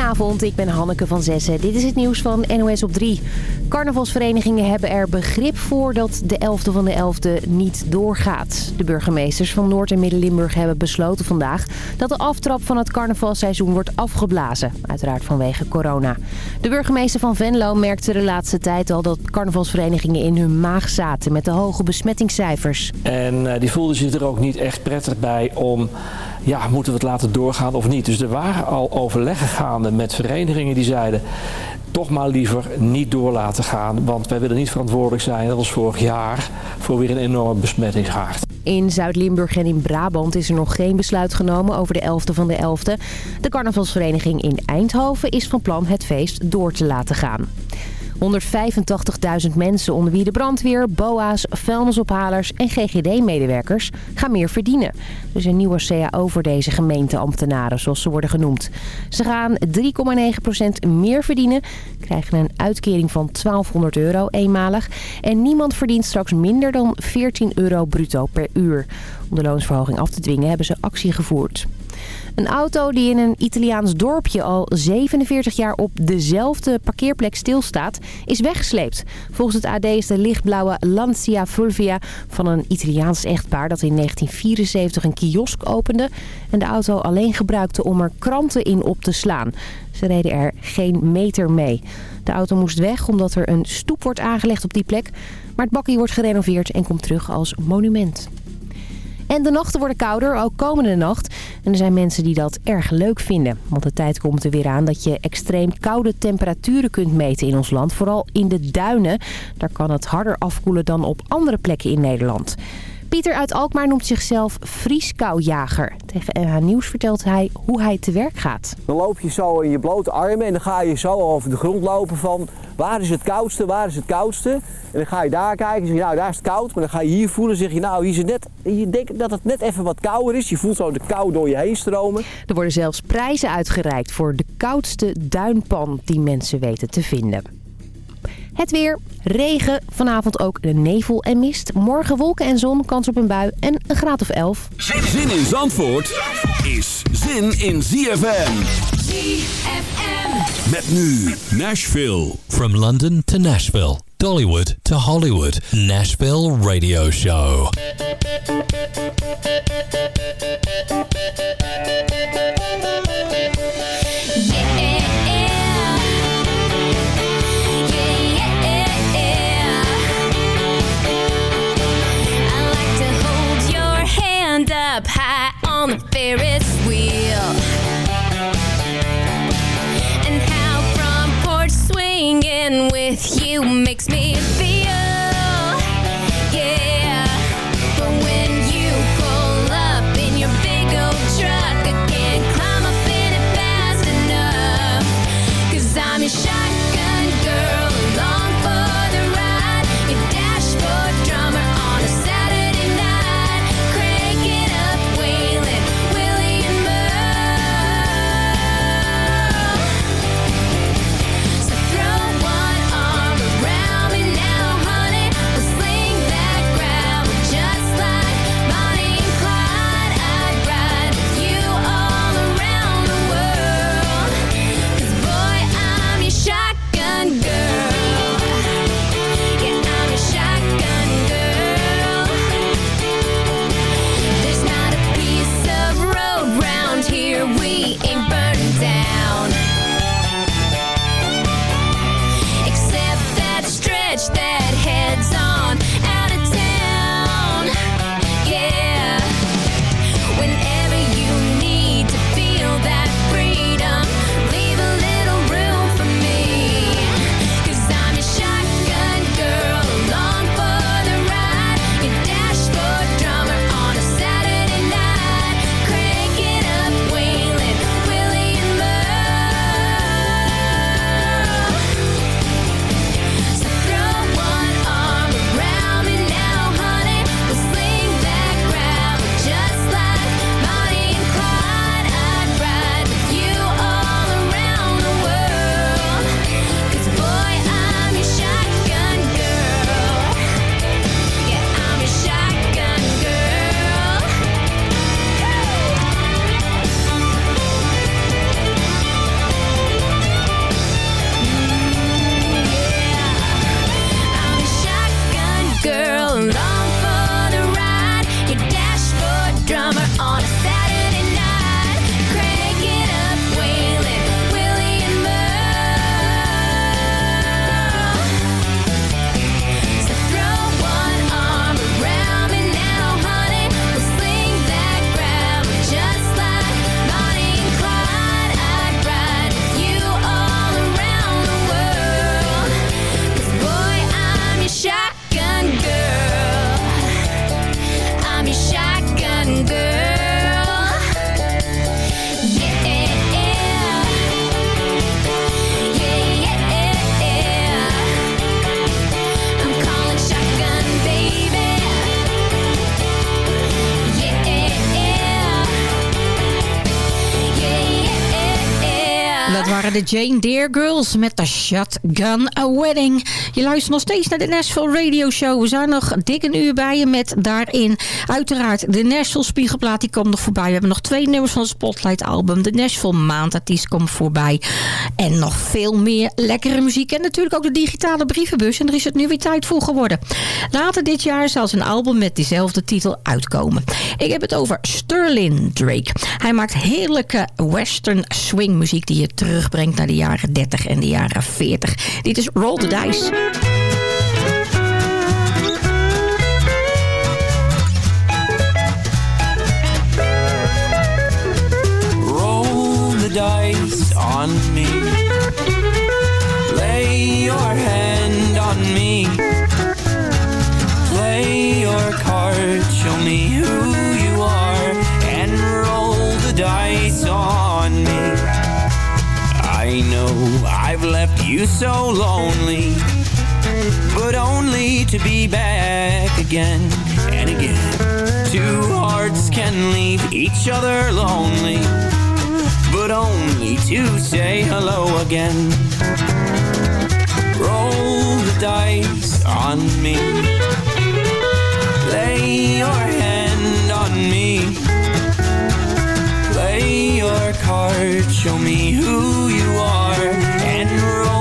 Goedenavond, ik ben Hanneke van Zessen. Dit is het nieuws van NOS op 3. Carnavalsverenigingen hebben er begrip voor dat de 11e van de 11e niet doorgaat. De burgemeesters van Noord- en Midden-Limburg hebben besloten vandaag... dat de aftrap van het carnavalseizoen wordt afgeblazen. Uiteraard vanwege corona. De burgemeester van Venlo merkte de laatste tijd al... dat carnavalsverenigingen in hun maag zaten met de hoge besmettingscijfers. En uh, die voelden zich er ook niet echt prettig bij om... ja, moeten we het laten doorgaan of niet? Dus er waren al overleggen gaande met verenigingen die zeiden toch maar liever niet door laten gaan. Want wij willen niet verantwoordelijk zijn, net als vorig jaar, voor weer een enorme besmettingshaard. In Zuid-Limburg en in Brabant is er nog geen besluit genomen over de 11e van de 11e. De carnavalsvereniging in Eindhoven is van plan het feest door te laten gaan. 185.000 mensen onder wie de brandweer, boa's, vuilnisophalers en GGD-medewerkers gaan meer verdienen. Dus een nieuwe CAO voor deze gemeenteambtenaren, zoals ze worden genoemd. Ze gaan 3,9% meer verdienen, krijgen een uitkering van 1200 euro eenmalig. En niemand verdient straks minder dan 14 euro bruto per uur. Om de loonsverhoging af te dwingen hebben ze actie gevoerd. Een auto die in een Italiaans dorpje al 47 jaar op dezelfde parkeerplek stilstaat, is weggesleept. Volgens het AD is de lichtblauwe Lancia Fulvia van een Italiaans echtpaar dat in 1974 een kiosk opende en de auto alleen gebruikte om er kranten in op te slaan. Ze reden er geen meter mee. De auto moest weg omdat er een stoep wordt aangelegd op die plek, maar het bakkie wordt gerenoveerd en komt terug als monument. En de nachten worden kouder, ook komende nacht. En er zijn mensen die dat erg leuk vinden. Want de tijd komt er weer aan dat je extreem koude temperaturen kunt meten in ons land. Vooral in de duinen. Daar kan het harder afkoelen dan op andere plekken in Nederland. Pieter uit Alkmaar noemt zichzelf vrieskoujager. Tegen NH Nieuws vertelt hij hoe hij te werk gaat. Dan loop je zo in je blote armen en dan ga je zo over de grond lopen van waar is het koudste, waar is het koudste. En dan ga je daar kijken en zeg je nou daar is het koud. Maar dan ga je hier voelen en zeg je nou hier is het net, je denkt dat het net even wat kouder is. Je voelt zo de kou door je heen stromen. Er worden zelfs prijzen uitgereikt voor de koudste duinpan die mensen weten te vinden. Het weer, regen, vanavond ook de nevel en mist. Morgen wolken en zon, kans op een bui en een graad of 11. Zin in Zandvoort is zin in ZFM. ZFM. Met nu Nashville. From London to Nashville, Dollywood to Hollywood, Nashville Radio Show. On the Ferris Jane Deere Girls met de Shotgun Wedding. Je luistert nog steeds naar de Nashville Radio Show. We zijn nog dik een uur bij je met daarin uiteraard de Nashville Spiegelplaat. Die komt nog voorbij. We hebben nog twee nummers van het Spotlight album. De Nashville Maandartiest komt voorbij. En nog veel meer lekkere muziek. En natuurlijk ook de digitale brievenbus. En er is het nu weer tijd voor geworden. Later dit jaar zal zijn album met diezelfde titel uitkomen. Ik heb het over Sterling Drake. Hij maakt heerlijke western swing muziek die je terugbrengt naar de jaren 30 en de jaren 40. Dit is Roll the Dice. Roll the dice on me. Lay your hand on me. Play your card, show me who you are, and roll the dice left you so lonely, but only to be back again and again. Two hearts can leave each other lonely, but only to say hello again. Roll the dice on me. Lay your hand on me. Play your card, show me who you are, and roll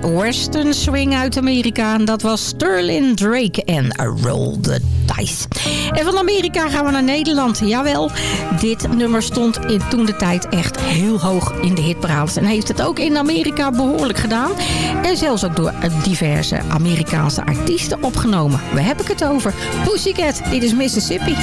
Western swing uit Amerika. En dat was Sterling Drake en Roll the Dice. En van Amerika gaan we naar Nederland. Jawel, dit nummer stond in toen de tijd echt heel hoog in de hitparades. En heeft het ook in Amerika behoorlijk gedaan. En zelfs ook door diverse Amerikaanse artiesten opgenomen. Waar heb ik het over? Pussycat, dit is Mississippi.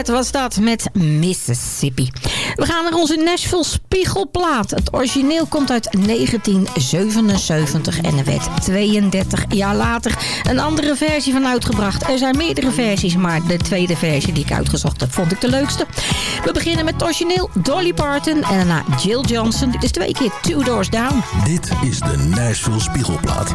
Wat was dat met Mississippi. We gaan naar onze Nashville Spiegelplaat. Het origineel komt uit 1977 en er werd 32 jaar later een andere versie van uitgebracht. Er zijn meerdere versies, maar de tweede versie die ik uitgezocht heb, vond ik de leukste. We beginnen met het origineel Dolly Parton en daarna Jill Johnson. Dit is twee keer Two Doors Down. Dit is de Nashville Spiegelplaat.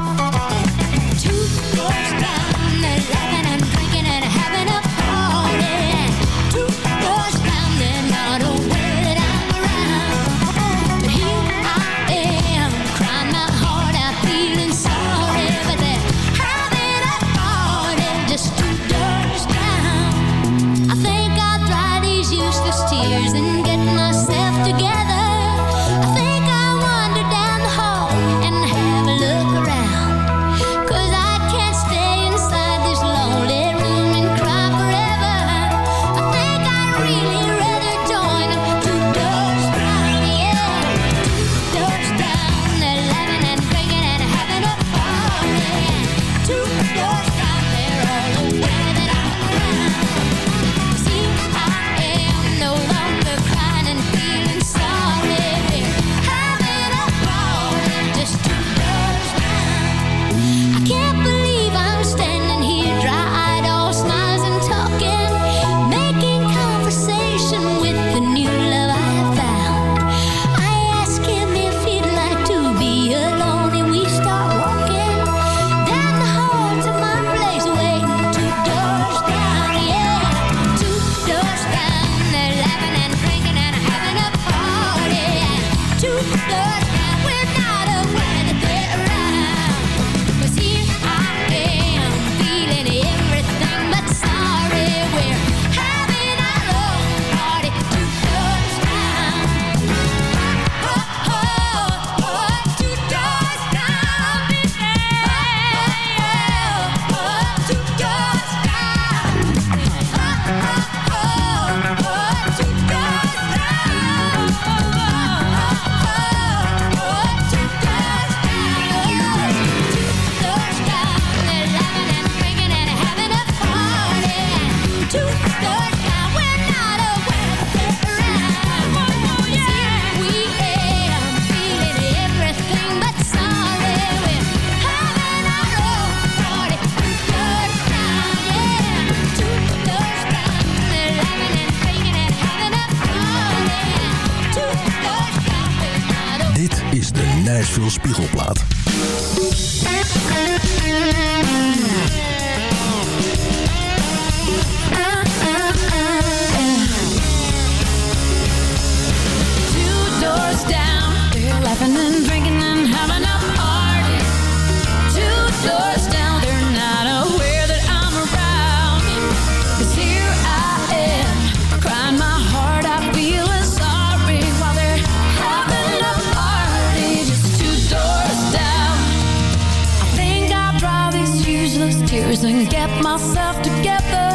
and get myself together.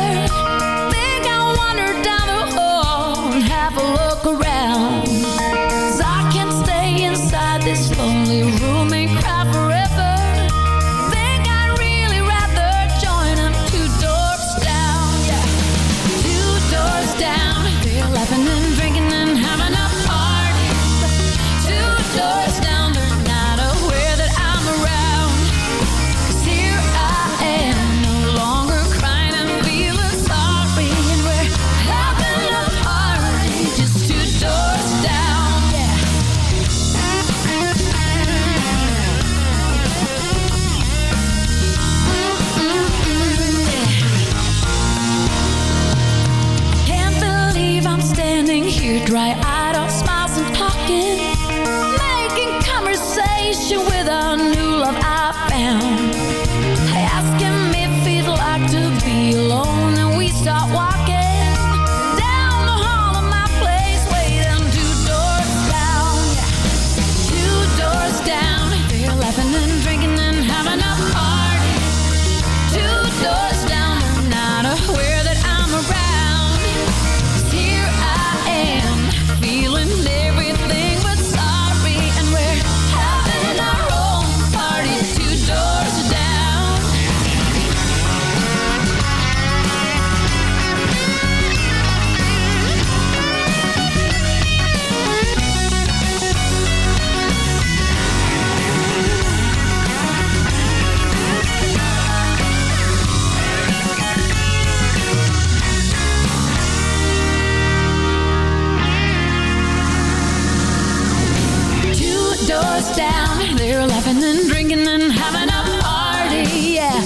Down. They're laughing and drinking and having a party. Yeah,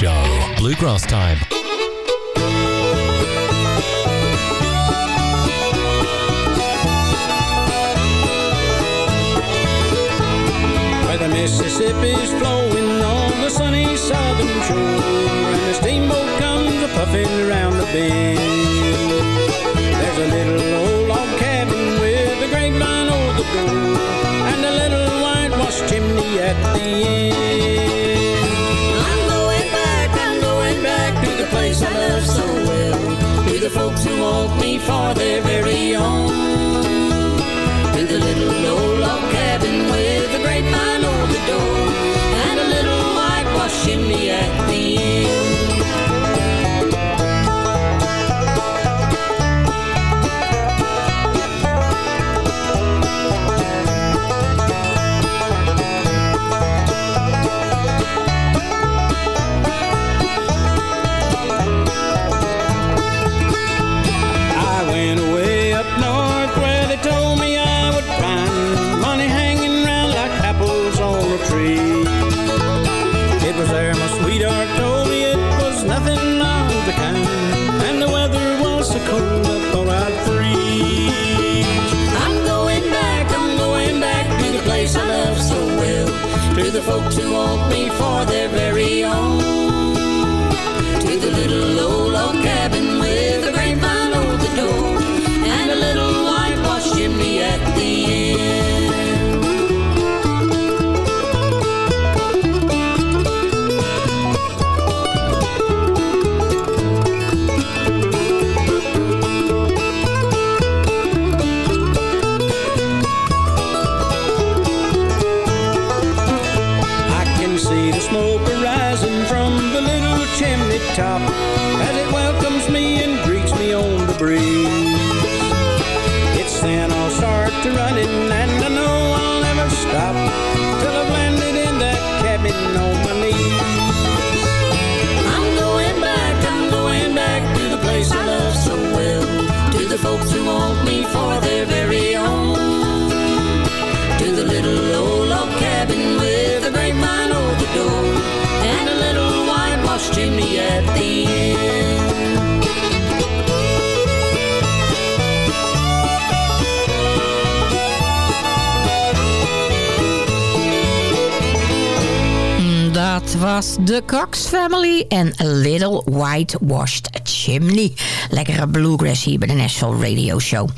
Show. Bluegrass time. Where the Mississippi's flowing on the sunny southern shore And the steamboat comes a-puffing around the bend There's a little old log cabin with a grapevine over the door And a little whitewash chimney at the end place I love so well To the folks who want me for their very own to the little old log cabin with a grapevine over the door and a little whitewash chimney at the end. The folks who want me for their very was de Cox Family en A Little Whitewashed Chimney. Lekkere bluegrass hier bij de Nashville Radio Show.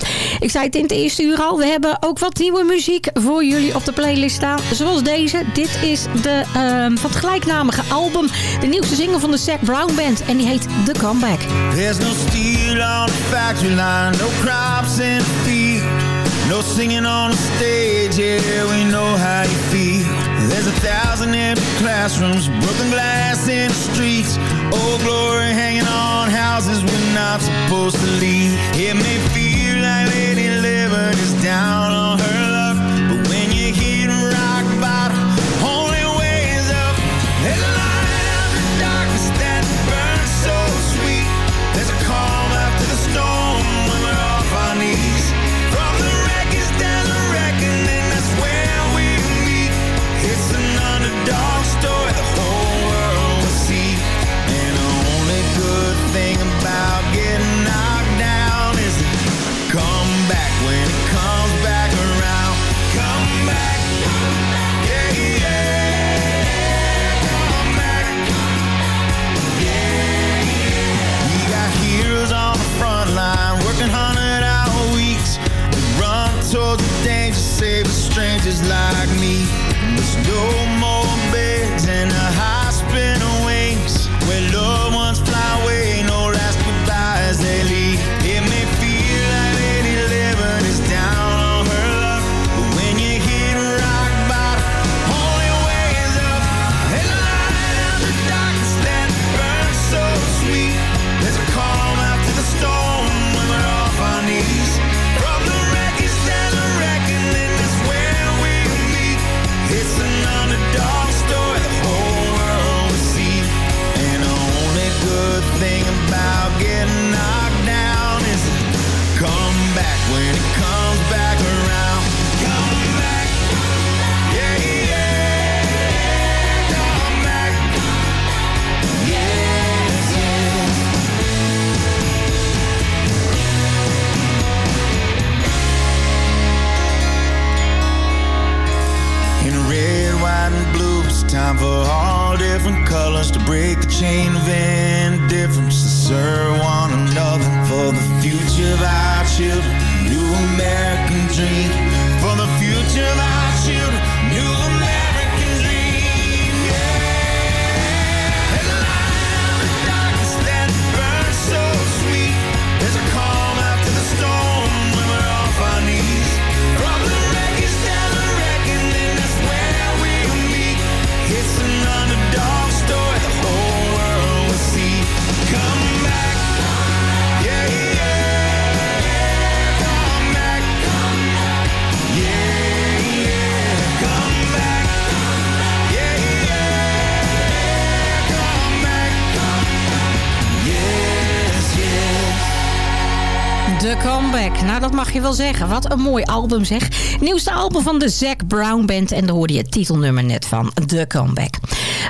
Ik zei het in het eerste uur al, we hebben ook wat nieuwe muziek voor jullie op de playlist staan. Zoals deze, dit is de, ehm, van het gelijknamige album. De nieuwste single van de Zac Brown Band en die heet The Comeback. There's no steel on the factory line, no crops in the no singing on the stage, yeah, we know how you feel. There's a thousand empty classrooms, broken glass in the streets, old glory hanging on houses we're not supposed to leave. It may feel like Lady Liberty's down on her the danger, save strangers like me. There's no zeggen. Wat een mooi album zeg. Nieuwste album van de Zack Brown Band. En daar hoorde je het titelnummer net van. The Comeback.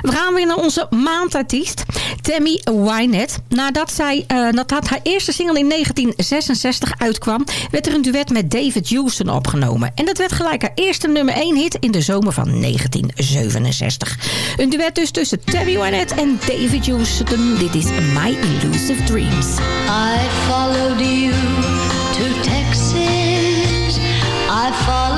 We gaan weer naar onze maandartiest. Tammy Wynette. Nadat, zij, eh, nadat haar eerste single in 1966 uitkwam... werd er een duet met David Houston opgenomen. En dat werd gelijk haar eerste nummer 1 hit in de zomer van 1967. Een duet dus tussen Tammy Wynette en David Houston. Dit is My Illusive Dreams. I followed you fall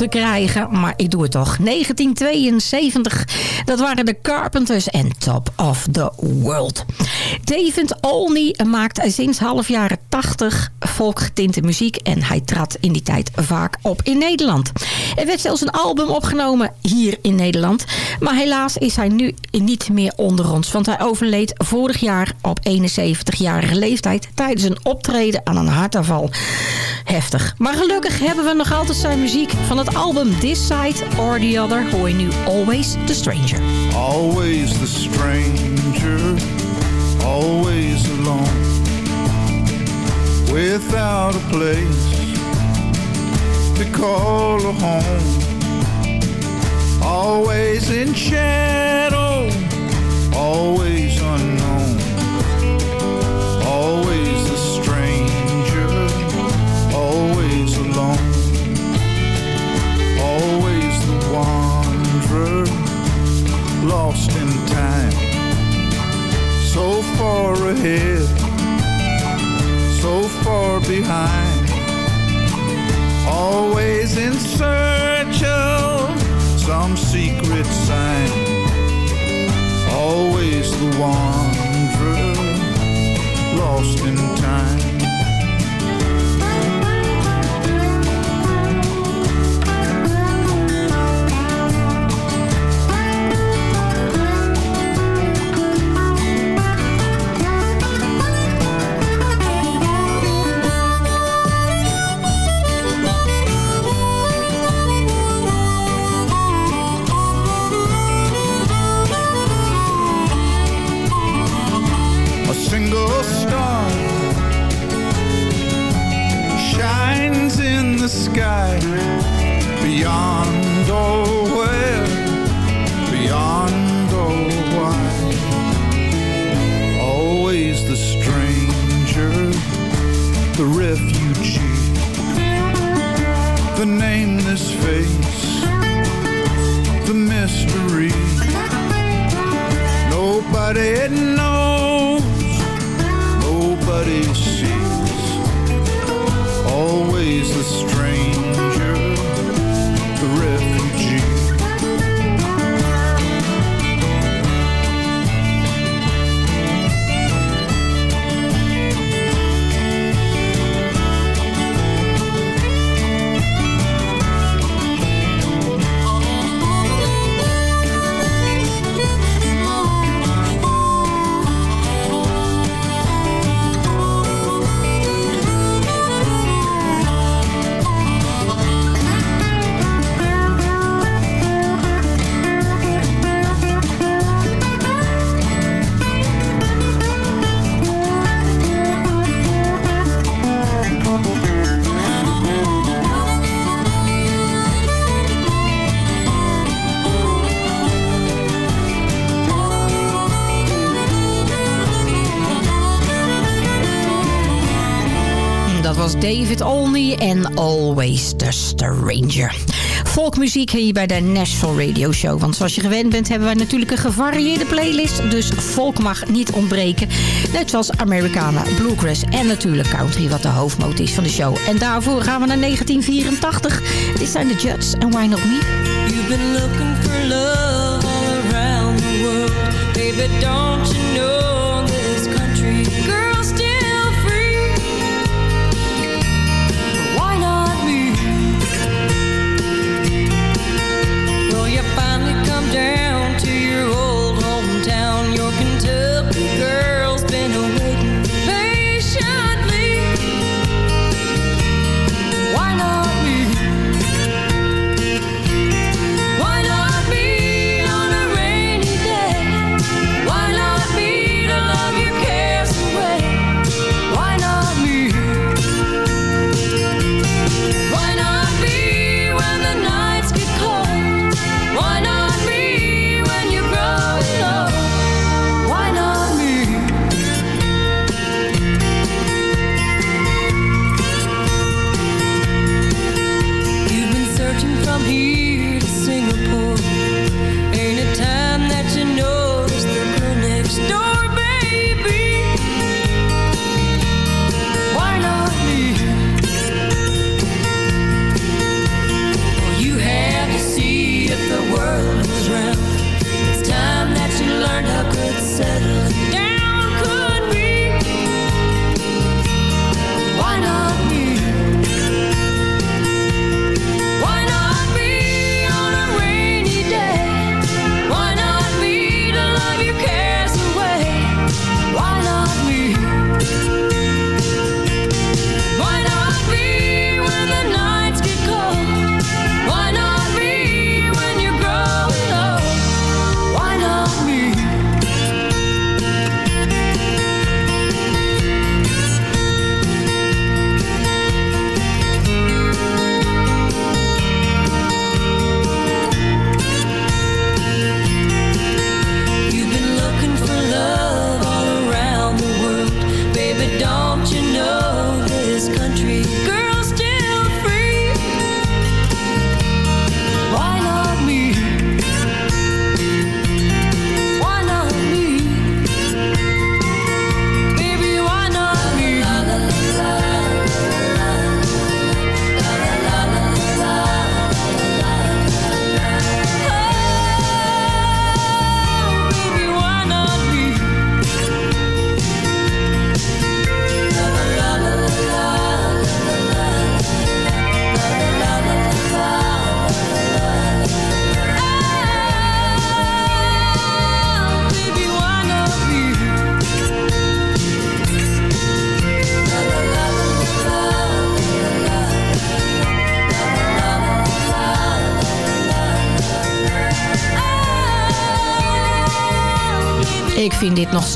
te krijgen. Maar ik doe het toch. 1972. Dat waren de Carpenters en Top of the World. David Olney maakt sinds half jaren 80 volkgetinte muziek. En hij trad in die tijd vaak op in Nederland. Er werd zelfs een album opgenomen hier in Nederland. Maar helaas is hij nu niet meer onder ons. Want hij overleed vorig jaar op 71-jarige leeftijd... tijdens een optreden aan een hartaanval. Heftig. Maar gelukkig hebben we nog altijd zijn muziek. Van het album This Side or The Other hoor je nu Always the Stranger. Always the stranger, always alone, without a place to call a home. Always in shadow, always unknown, lost in time. So far ahead, so far behind. Always in search of some secret sign. Always the wanderer lost in time. The sky beyond all where, beyond all why. Always the stranger, the refugee, the nameless face, the mystery. Nobody knows nobody David Olney en Always the Stranger. Volkmuziek hier bij de Nashville Radio Show. Want zoals je gewend bent hebben wij natuurlijk een gevarieerde playlist. Dus volk mag niet ontbreken. Net zoals Americana, Bluegrass en natuurlijk country wat de hoofdmoot is van de show. En daarvoor gaan we naar 1984. Dit zijn de Judds en Why Not Me. You've been looking for love all around the world. Baby,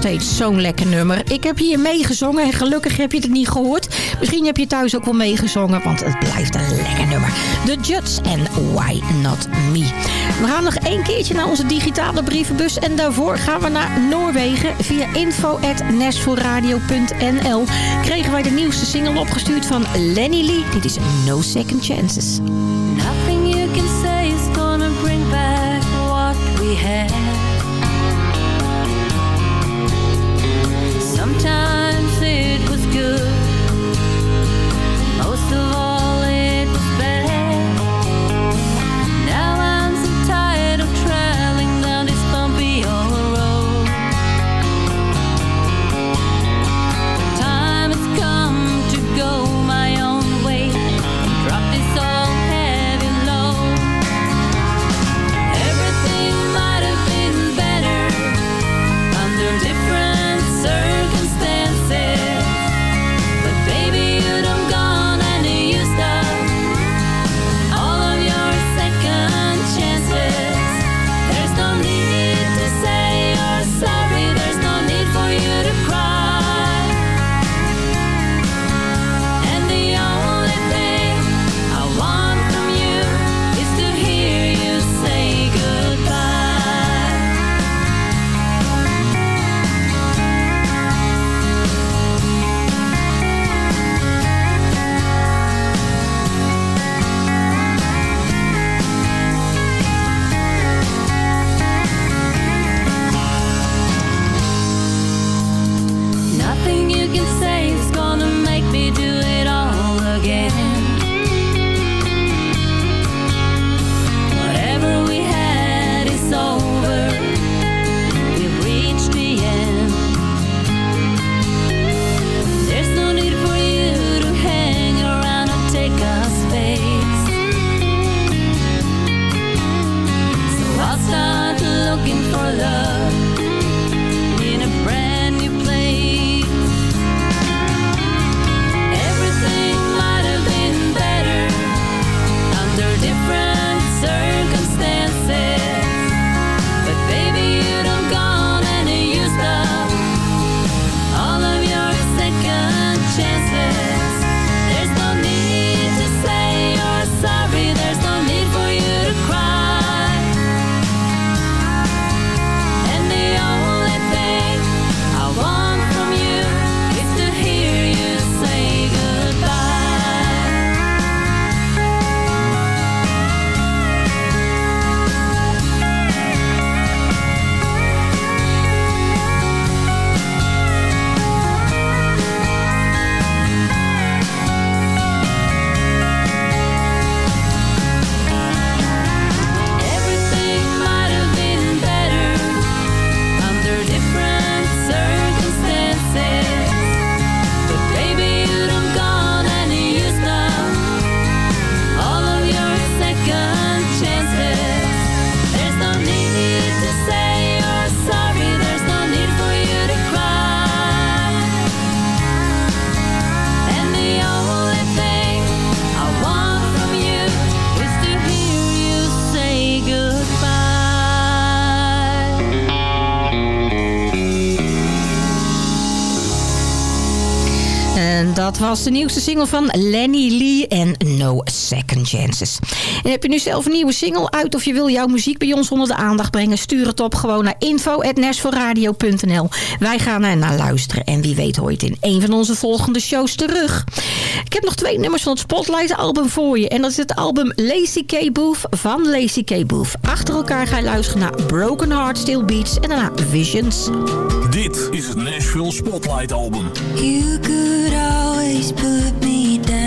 steeds zo'n lekker nummer. Ik heb hier meegezongen en gelukkig heb je het niet gehoord. Misschien heb je thuis ook wel meegezongen, want het blijft een lekker nummer. The Judds en Why Not Me. We gaan nog één keertje naar onze digitale brievenbus. En daarvoor gaan we naar Noorwegen. Via info.nashvilleradio.nl kregen wij de nieuwste single opgestuurd van Lenny Lee. Dit is No Second Chances. Is de nieuwste single van Lenny Lee en Second Chances. En heb je nu zelf een nieuwe single uit of je wil jouw muziek bij ons onder de aandacht brengen? Stuur het op gewoon naar info.nashforradio.nl. Wij gaan er naar luisteren en wie weet hoort in een van onze volgende shows terug. Ik heb nog twee nummers van het Spotlight album voor je. En dat is het album Lazy K Booth van Lazy K Booth. Achter elkaar ga je luisteren naar Broken Heart, Still Beats en daarna Visions. Dit is het Nashville Spotlight album. You could always put me down.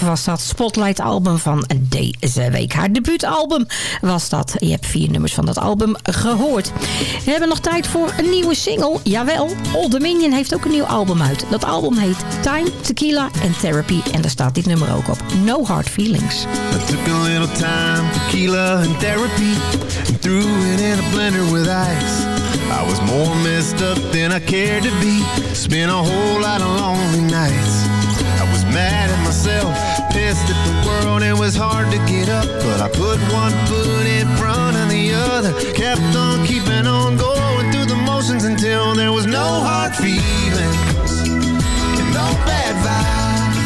Was dat Spotlight album van deze week. Haar debuutalbum was dat. Je hebt vier nummers van dat album gehoord. We hebben nog tijd voor een nieuwe single. Jawel, Old Dominion heeft ook een nieuw album uit. Dat album heet Time, Tequila and Therapy. En daar staat dit nummer ook op. No Hard Feelings. I took a little time, tequila therapy, and threw it in a blender with ice. I was more messed up than I cared to be. Spent a whole lot of lonely nights. Mad at myself, pissed at the world. It was hard to get up, but I put one foot in front of the other. Kept on keeping on going through the motions until there was no hard feelings and no bad vibes.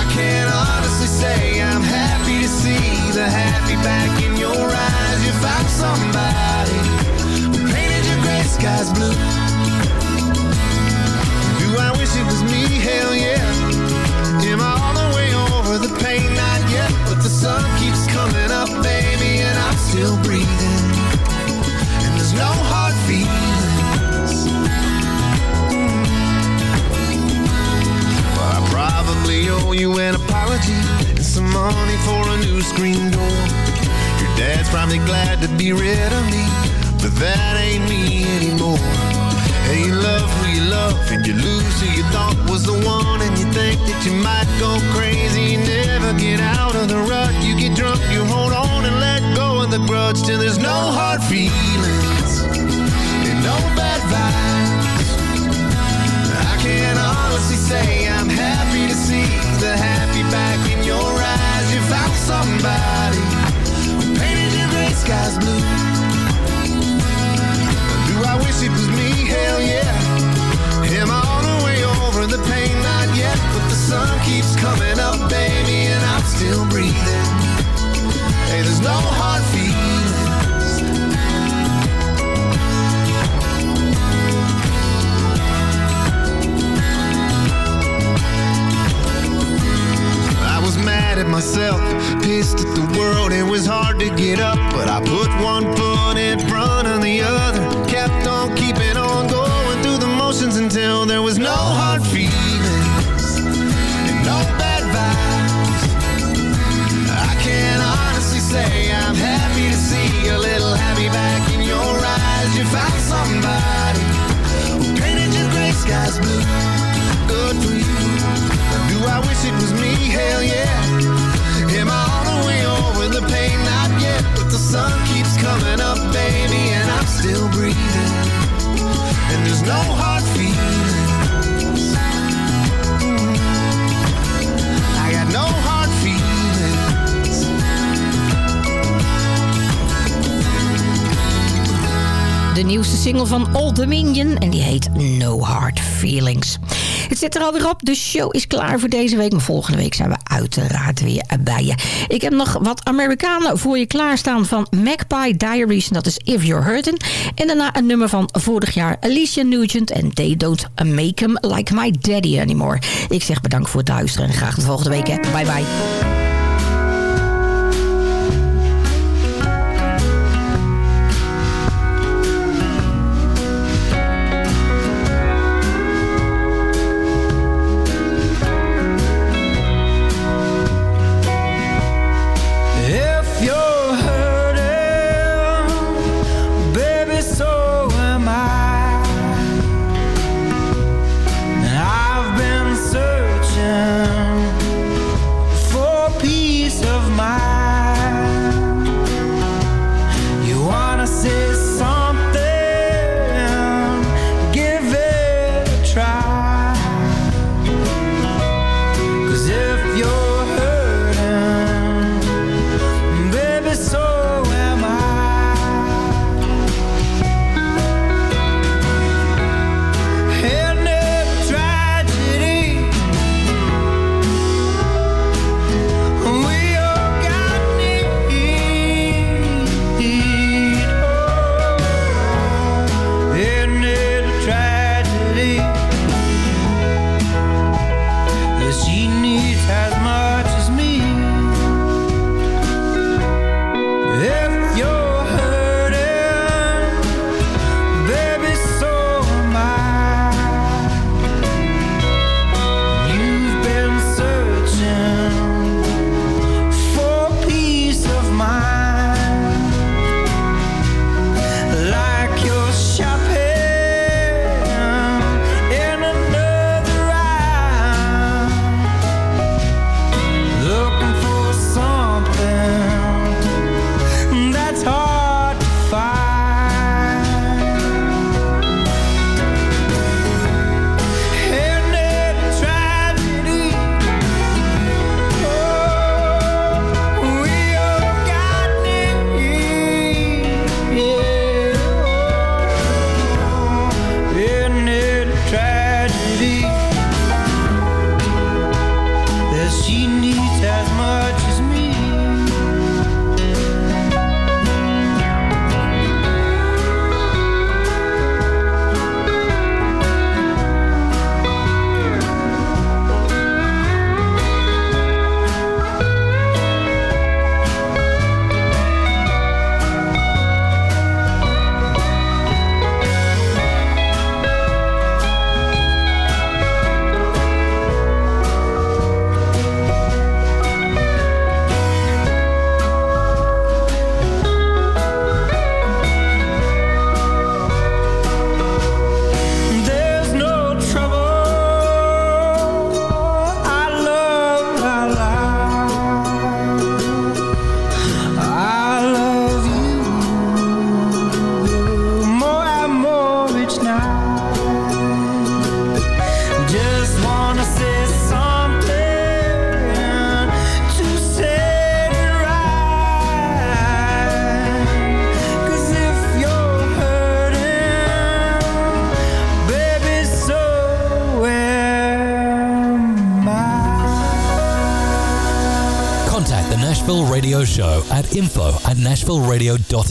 I can honestly say I'm happy to see the happy back in your eyes. You found somebody who painted your gray skies blue. Still breathing. And there's no hard feelings. Well, I probably owe you an apology and some money for a new screen door. Your dad's probably glad to be rid of me, but that ain't me anymore. Hey, you love who you love, and you lose who you thought was the one, and you think that you might go crazy. You never get out of the rut. You get drunk, you hold on and let go the grudge till there's no hard feelings and no bad vibes. I can honestly say I'm happy to see the happy back in your eyes. You found somebody who painted your gray skies blue. Do I wish it was me? Hell yeah. Am I all the way over the pain? Not yet, but the sun keeps coming up, baby, and I'm still breathing. There's no hard feelings. I was mad at myself, pissed at the world. It was hard to get up, but I put one foot in front of the other. Kept on keeping on going through the motions until there was no hard feelings. single van Old Dominion. En die heet No Hard Feelings. Het zit er alweer op. De show is klaar voor deze week. Maar volgende week zijn we uiteraard weer bij je. Ik heb nog wat Amerikanen voor je klaarstaan van Magpie Diaries. En dat is If You're Hurting, En daarna een nummer van vorig jaar Alicia Nugent. En They Don't Make Him Like My Daddy Anymore. Ik zeg bedankt voor het luisteren. En graag de volgende week. Bye bye.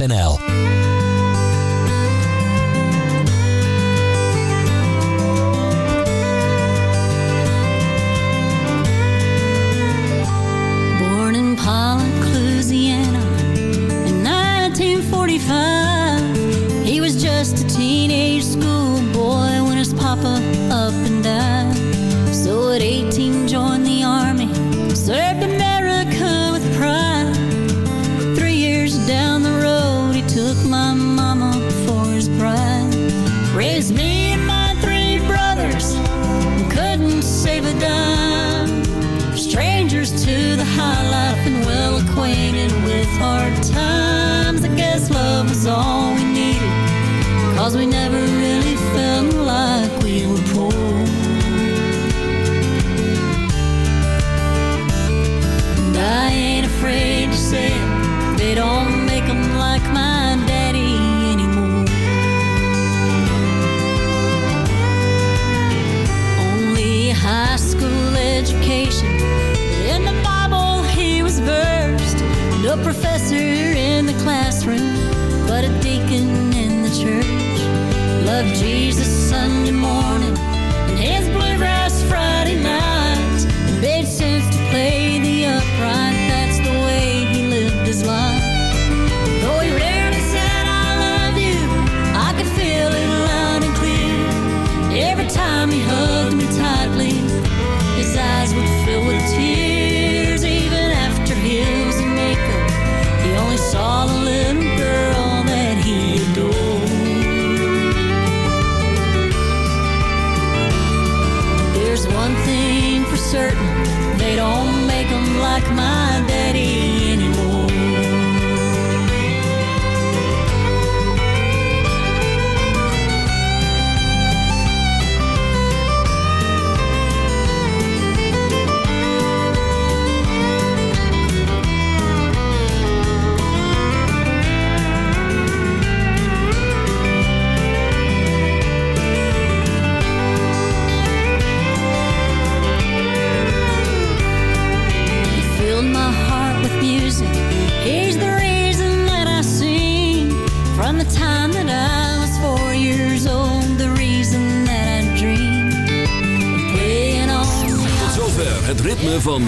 SNL.